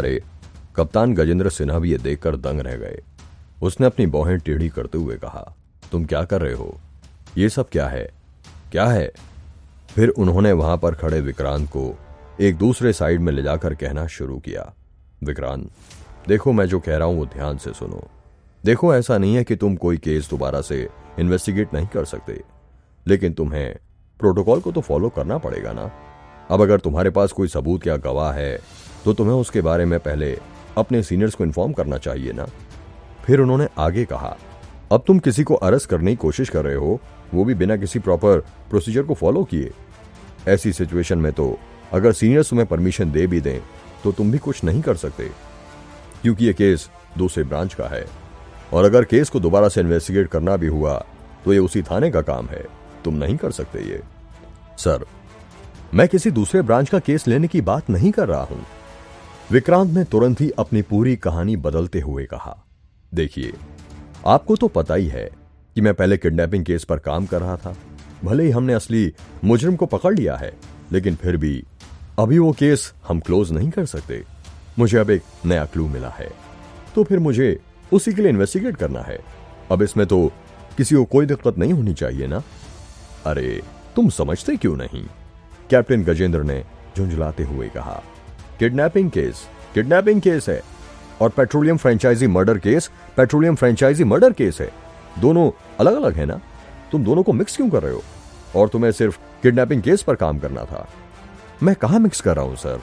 अरे कप्तान गजेंद्र सिन्हा भी ये देखकर दंग रह गए। उसने अपनी बौहें टेढ़ी करते हुए कहा, तुम क्या कर रहे हो? ये सब क्या है? क्या है? फिर उन्होंने वहाँ पर खड़े विक्रांत को एक दूसरे साइड में ले जाकर कहना शुरू किया। विक्रांत, देखो मैं जो कह रहा हूँ वो ध्यान से सुनो। देखो ऐसा नहीं है कि तुम कोई केस दोबारा से इन्वेस्टिगेट नहीं कर सकते। लेकिन तुम्हें प्रोटोकॉल को तो फॉलो करना पड़ेगा ना। अब अगर तुम्हारे पास कोई सबूत या गवाह है तो तुम्हें उसके बारे में पहले अपने सीनियर्स को इन्फॉर्म करना चाहिए ना? फिर उन्होंने आगे कहा, अब तुम किसी को अरेस्ट करने की कोशिश कर रहे हो, वो भी बिना किसी प्रॉपर प्रोसीजर को फॉलो किए। ऐसी सिचुएशन में तो अगर सीनियर्स तुम्हें परमिशन दे भी दें तो तुम भी कुछ नहीं कर सकते, क्योंकि ये केस दूसरे ब्रांच का है। और अगर केस को दोबारा से इन्वेस्टिगेट करना भी हुआ तो ये उसी थाने का काम है। तुम नहीं कर सकते ये। सर, मैं किसी दूसरे ब्रांच का केस लेने की बात नहीं कर रहा हूँ। विक्रांत ने तुरंत ही अपनी पूरी कहानी बदलते हुए कहा, देखिए, आपको तो पता ही है कि मैं पहले किडनैपिंग केस पर काम कर रहा था। भले ही हमने असली मुजरिम को पकड़ लिया है, लेकिन फिर भी अभी वो केस हम क्लोज नहीं कर सकते। मुझे अब एक नया क्लू मिला है तो फिर मुझे उसी के लिए इन्वेस्टिगेट करना है। अब इसमें तो किसी को कोई दिक्कत नहीं होनी चाहिए ना? अरे, तुम समझते क्यों नहीं? कैप्टन गजेंद्र ने झुंझलाते हुए कहा किडनैपिंग केस किडनैपिंग केस है। और petroleum franchise murder case, petroleum franchise murder case है। दोनों अलग अलग है ना? तुम दोनों को मिक्स क्यों कर रहे हो? और तुम्हें सिर्फ़ किडनैपिंग केस पर काम करना था। मैं कहा मिक्स कर रहा हूँ, सर?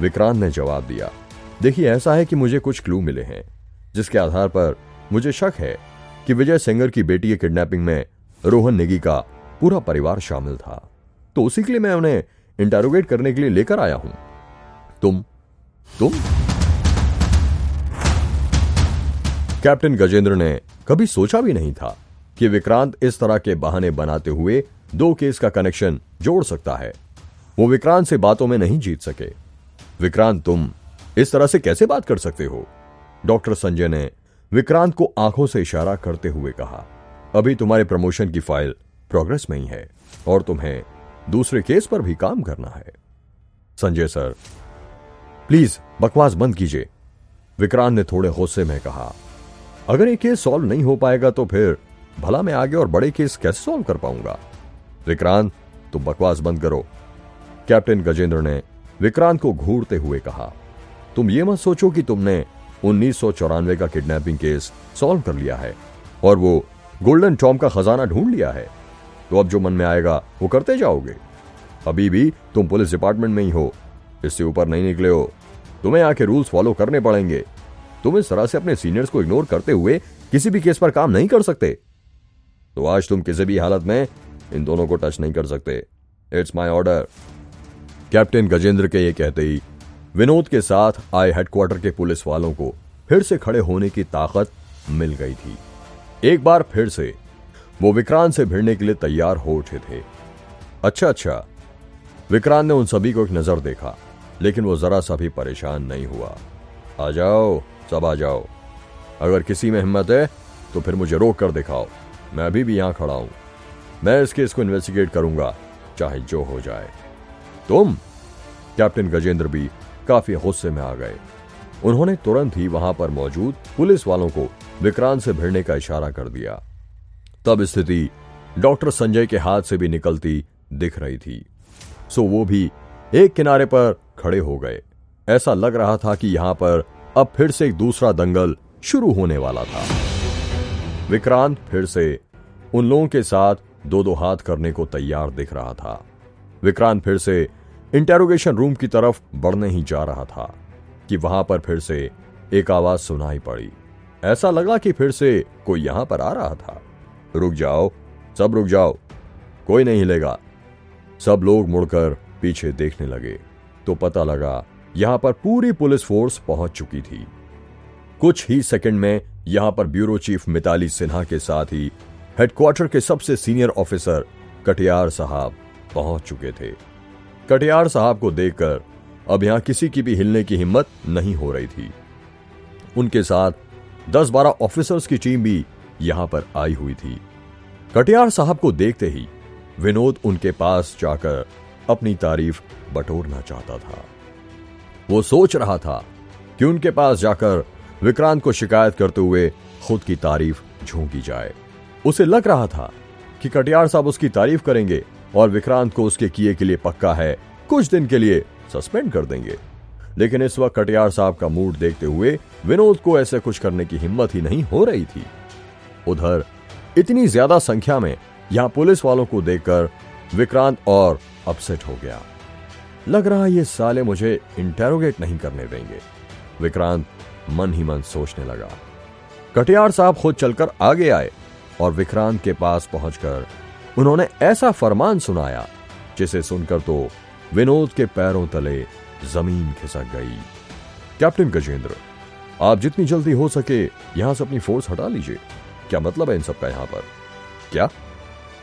विक्रांत ने जवाब दिया। देखिए, ऐसा है कि मुझे कुछ क्लू मिले हैं, जिसके आधार पर मुझे शक है कि विजय सिंगर की बेटी के किडनैपिंग में रोहन नेगी का पूरा परिवार शामिल था। तो उसी के लिए मैं उन्हें इंटेरोगेट करने के लिए लेकर आया हूँ। तुम? तुम? कैप्टन गजेंद्र ने कभी सोचा भी नहीं था कि विक्रांत इस तरह के बहाने बनाते हुए दो केस का कनेक्शन जोड़ सकता है। वो विक्रांत से बातों में नहीं जीत सके। विक्रांत, तुम इस तरह से कैसे बात कर सकते हो? डॉक्टर संजय ने विक्रांत को आँखों से इशारा करते हुए कहा, अभी तुम्हारे प्रमोशन की फ़ाइल प्रोग्रेस में ही है और तुम्हें दूसरे केस पर भी काम करना है। संजय सर प्लीज़, बकवास बंद कीजिए। विक्रांत ने थोड़े गुस्से में कहा, अगर ये केस सॉल्व नहीं हो पाएगा तो फिर भला मैं आगे और बड़े केस कैसे सॉल्व कर पाऊँगा? विक्रांत, तुम बकवास बंद करो। कैप्टन गजेंद्र ने विक्रांत को घूरते हुए कहा, तुम ये मत सोचो कि तुमने उन्नीस सौ चौरानवे का किडनैपिंग केस सॉल्व कर लिया है और वो गोल्डन टॉम का खजाना ढूंढ लिया है। तो अब जो मन में आएगा, वो करते जाओगे। अभी भी तुम पुलिस डिपार्टमेंट में ही हो। इससे ऊपर नहीं निकले हो। तुम्हें आके रूल्स फॉलो करने पड़ेंगे। तुम इस तरह से अपने सीनियर्स को इग्नोर करते हुए किसी भी केस पर काम नहीं कर सकते। तो आज तुम किसी भी हालत में इन दोनों को टच नहीं कर सकते। It's my order captain Gajendra के ये कहते ही, विनोद के साथ आए हेडक्वार्टर के पुलिस वालों को फिर से खड़े होने की ताकत मिल गई थी। एक बार फिर से वो विक्रांत से भिड़ने के लिए तैयार हो उठे थे। अच्छा अच्छा। विक्रांत ने उन सभी को एक नज़र देखा। लेकिन वो जरा सा भी परेशान नहीं हुआ। आ जाओ, सब आ जाओ। अगर किसी में हिम्मत है तो फिर मुझे रोक कर दिखाओ। मैं अभी भी यहाँ खड़ा हूँ। मैं इस केस को इन्वेस्टिगेट करूँगा, चाहे जो हो जाए। तुम कैप्टन गजेंद्र भी काफ़ी गुस्से में आ गए। उन्होंने तुरंत ही वहाँ पर मौजूद पुलिस वालों को विक्रांत से भिड़ने का इशारा कर दिया। तब स्थिति डॉक्टर संजय के हाथ से भी निकलती दिख रही थी। सो वो भी एक किनारे पर खड़े हो गए। ऐसा लग रहा था कि यहाँ पर अब फिर से एक दूसरा दंगल शुरू होने वाला था। विक्रांत फिर से उन लोगों के साथ दो दो हाथ करने को तैयार दिख रहा था। विक्रांत फिर से इंटेरोगेशन रूम की तरफ़ बढ़ने ही जा रहा था कि वहाँ पर फिर से एक आवाज़ सुनाई पड़ी। ऐसा लगा कि फिर से कोई यहाँ पर आ रहा था। रुक जाओ, सब रुक जाओ, कोई नहीं हिलेगा। सब लोग मुड़कर पीछे देखने लगे तो पता लगा, यहाँ पर पूरी पुलिस फोर्स पहुँच चुकी थी। कुछ ही सेकंड में यहाँ पर ब्यूरो चीफ मिताली सिन्हा के साथ ही हेडक्वार्टर के सबसे सीनियर ऑफिसर कटियार साहब पहुँच चुके थे। कटियार साहब को देखकर अब यहाँ किसी की भी हिलने की हिम्मत नहीं हो रही थी। उनके साथ दस बारह ऑफिसर्स की टीम भी यहाँ पर आई हुई थी। कटियार साहब को देखते ही विनोद उनके पास जाकर अपनी तारीफ़ बटोरना चाहता था। वो सोच रहा था कि उनके पास जाकर विक्रांत को शिकायत करते हुए खुद की तारीफ़ झोंकी जाए। उसे लग रहा था कि कटियार साहब उसकी तारीफ़ करेंगे और विक्रांत को उसके किए के लिए पक्का है, कुछ दिन के लिए सस्पेंड कर देंगे। लेकिन इस वक्त कटियार साहब का मूड देखते हुए विनोद को ऐसे कुछ करने की हिम्मत ही नहीं हो रही थी। उधर इतनी ज़्यादा संख्या में यहाँ पुलिस वालों को देखकर विक्रांत और अपसेट हो गया। लग रहा ये साले मुझे इंटेरोगेट नहीं करने देंगे। विक्रांत मन ही मन सोचने लगा। कटियार साहब खुद चलकर आगे आए और विक्रांत के पास पहुंचकर उन्होंने ऐसा फरमान सुनाया, जिसे सुनकर तो विनोद के पैरों तले ज़मीन खिसक गई। कैप्टन गजेंद्र, आप जितनी जल्दी हो सके यहाँ से अपनी फोर्स हटा लीजिए। क्या मतलब है इन सबका यहाँ पर? क्या?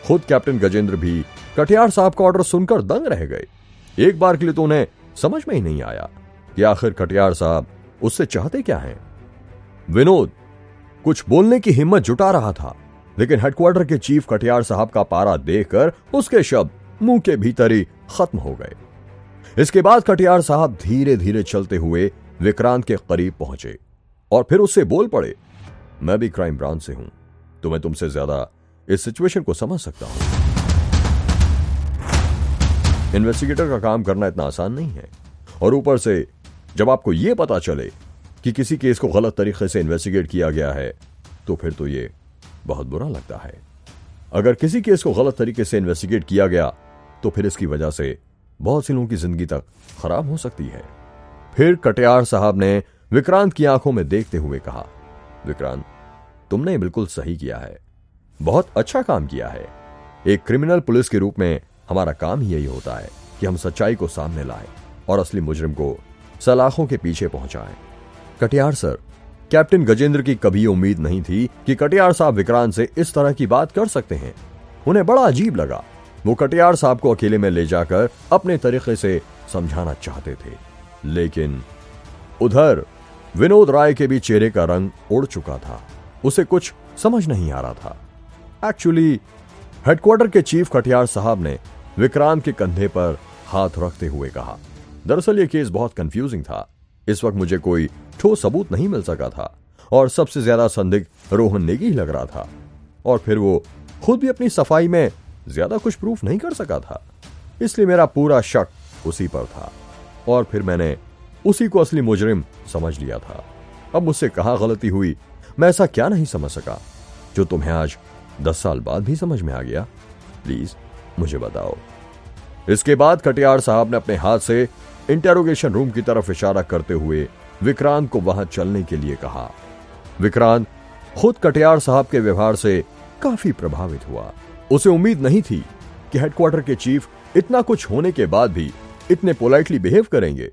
खुद कैप्टन गजेंद्र भी कटियार साहब का ऑर्डर सुनकर दंग रह गए। एक बार के लिए तो उन्हें समझ में ही नहीं आया कि आखिर कटियार साहब उससे चाहते क्या हैं। विनोद, कुछ बोलने की हिम्मत जुटा रहा था, लेकिन हेडक्वार्टर के चीफ कटियार साहब का पारा देखकर उसके शब्द मुँह के भीतर ही खत्म हो गए। इसके बाद कटियार साहब धीरे धीरे चलते हुए विक्रांत के करीब पहुँचे और फिर उससे बोल पड़े, मैं भी क्राइम ब्रांच से हूँ तो मैं तुमसे ज़्यादा इस सिचुएशन को समझ सकता हूँ। इन्वेस्टिगेटर का काम करना इतना आसान नहीं है। और ऊपर से, जब आपको यह पता चले कि किसी केस को गलत तरीके से इन्वेस्टिगेट किया गया है तो फिर तो ये बहुत बुरा लगता है। अगर किसी केस को गलत तरीके से इन्वेस्टिगेट किया गया तो फिर इसकी वजह से बहुत सी लोगों की ज़िंदगी तक खराब हो सकती है। फिर कटियार साहब ने विक्रांत की आँखों में देखते हुए कहा, विक्रांत, तुमने बिल्कुल सही किया है। बहुत अच्छा काम किया है। एक क्रिमिनल पुलिस के रूप में हमारा काम ही यही होता है कि हम सच्चाई को सामने लाएँ और असली मुजरिम को सलाखों के पीछे पहुंचाएँ। कटियार सर, कैप्टन गजेंद्र की कभी उम्मीद नहीं थी कि कटियार साहब विक्रांत से इस तरह की बात कर सकते हैं। उन्हें बड़ा अजीब लगा। वो कटियार साहब को अकेले में ले जाकर अपने तरीके से समझाना चाहते थे। लेकिन उधर विनोद राय के भी चेहरे का रंग उड़ चुका था। उसे कुछ समझ नहीं आ रहा था। एक्चुअली हेडक्वार्टर के चीफ कटियार साहब ने विक्रांत के कंधे पर हाथ रखते हुए कहा, दरअसल यह केस बहुत कंफ्यूजिंग था। इस वक्त मुझे कोई ठोस सबूत नहीं मिल सका था और सबसे ज़्यादा संदिग्ध रोहन नेगी ही लग रहा था। और फिर वो खुद भी अपनी सफ़ाई में ज़्यादा कुछ प्रूफ नहीं कर सका था। इसलिए मेरा पूरा शक उसी पर था और फिर मैंने उसी को असली मुजरिम समझ लिया था। अब मुझसे कहा गलती हुई, मैं ऐसा क्या नहीं समझ सका, जो तुम्हें आज दस साल बाद भी समझ में आ गया? प्लीज़ मुझे बताओ। इसके बाद कटियार साहब ने अपने हाथ से इंटेरोगेशन रूम की तरफ़ इशारा करते हुए विक्रांत को वहाँ चलने के लिए कहा। विक्रांत खुद कटियार साहब के व्यवहार से काफ़ी प्रभावित हुआ। उसे उम्मीद नहीं थी कि हेडक्वार्टर के चीफ इतना कुछ होने के बाद भी इतने पोलाइटली बिहेव करेंगे।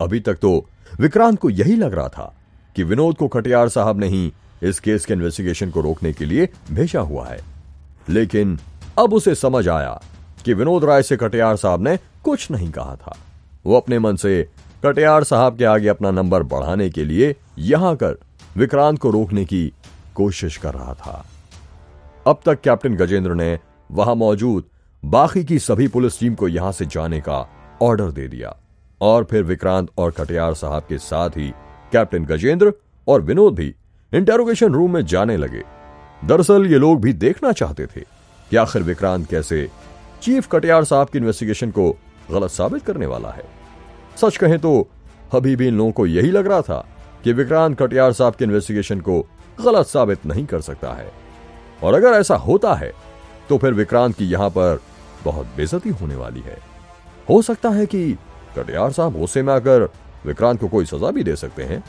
अभी तक तो विक्रांत को यही लग रहा था कि विनोद को कटियार साहब ने ही इस केस के इन्वेस्टिगेशन को रोकने के लिए भेजा हुआ है। लेकिन अब उसे समझ आया कि विनोद राय से कटियार साहब ने कुछ नहीं कहा था। वो अपने मन से, कटियार साहब के आगे अपना नंबर बढ़ाने के लिए यहाँ कर विक्रांत को रोकने की कोशिश कर रहा था। अब तक कैप्टन गजेंद्र ने वहाँ मौजूद बाकी की सभी पुलिस टीम को यहाँ से जाने का ऑर्डर दे दिया और फिर विक्रांत और कटियार साहब के साथ ही कैप्टन गजेंद्र और विनोद भी इंटेरोगेशन रूम में जाने लगे। दरअसल ये लोग भी देखना चाहते थे। कि आखिर विक्रांत कैसे चीफ कटियार साहब की इन्वेस्टिगेशन को गलत साबित करने वाला है? सच कहें तो अभी भी इन लोगों को यही लग रहा था कि विक्रांत कटियार साहब की इन्वेस्टिगेशन को गलत साबित नहीं कर सकता है। और अगर ऐसा होता है तो फिर विक्रांत की यहाँ पर बहुत बेजती होने वाली है। हो सकता है कि कटियार साहब गुस्से में आकर विक्रांत को कोई सजा भी दे सकते हैं।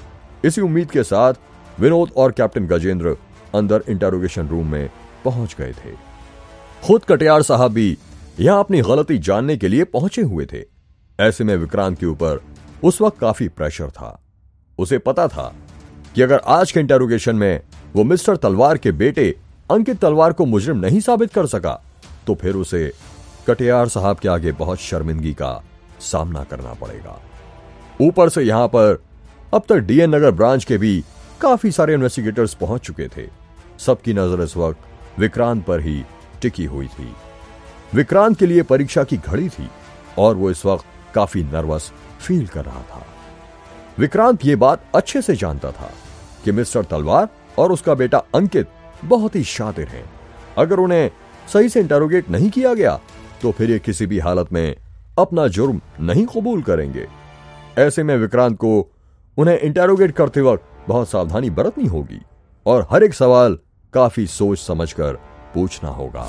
इसी उम्मीद के साथ विनोद और कैप्टन गजेंद्र अंदर इंटेरोगेशन रूम में पहुँच गए थे। खुद कटियार साहब भी यहाँ अपनी गलती जानने के लिए पहुँचे हुए थे। ऐसे में विक्रांत के ऊपर उस वक्त काफ़ी प्रेशर था। उसे पता था कि अगर आज के इंटेरोगेशन में वो मिस्टर तलवार के बेटे अंकित तलवार को मुजरिम नहीं साबित कर सका तो फिर उसे कटियार साहब के आगे बहुत शर्मिंदगी का सामना करना पड़ेगा। ऊपर से यहाँ पर अब तक डीएन नगर ब्रांच के भी काफ़ी सारे इन्वेस्टिगेटर्स पहुँच चुके थे। सबकी नज़र इस वक्त विक्रांत पर ही टिकी हुई थी। विक्रांत के लिए परीक्षा की घड़ी थी और वो इस वक्त काफ़ी नर्वस फील कर रहा था। विक्रांत ये बात अच्छे से जानता था कि मिस्टर तलवार और उसका बेटा अंकित बहुत ही शातिर हैं। अगर उन्हें सही से इंटेरोगेट नहीं किया गया तो फिर ये किसी भी हालत में अपना जुर्म नहीं कबूल करेंगे। ऐसे में विक्रांत को उन्हें इंटेरोगेट करते वक्त बहुत सावधानी बरतनी होगी और हर एक सवाल काफ़ी सोच समझकर पूछना होगा।